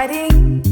fighting.